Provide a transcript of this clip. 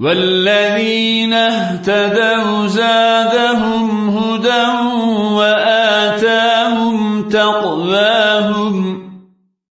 والذين اهتدوا زادهم هدى وآتاهم تقواهم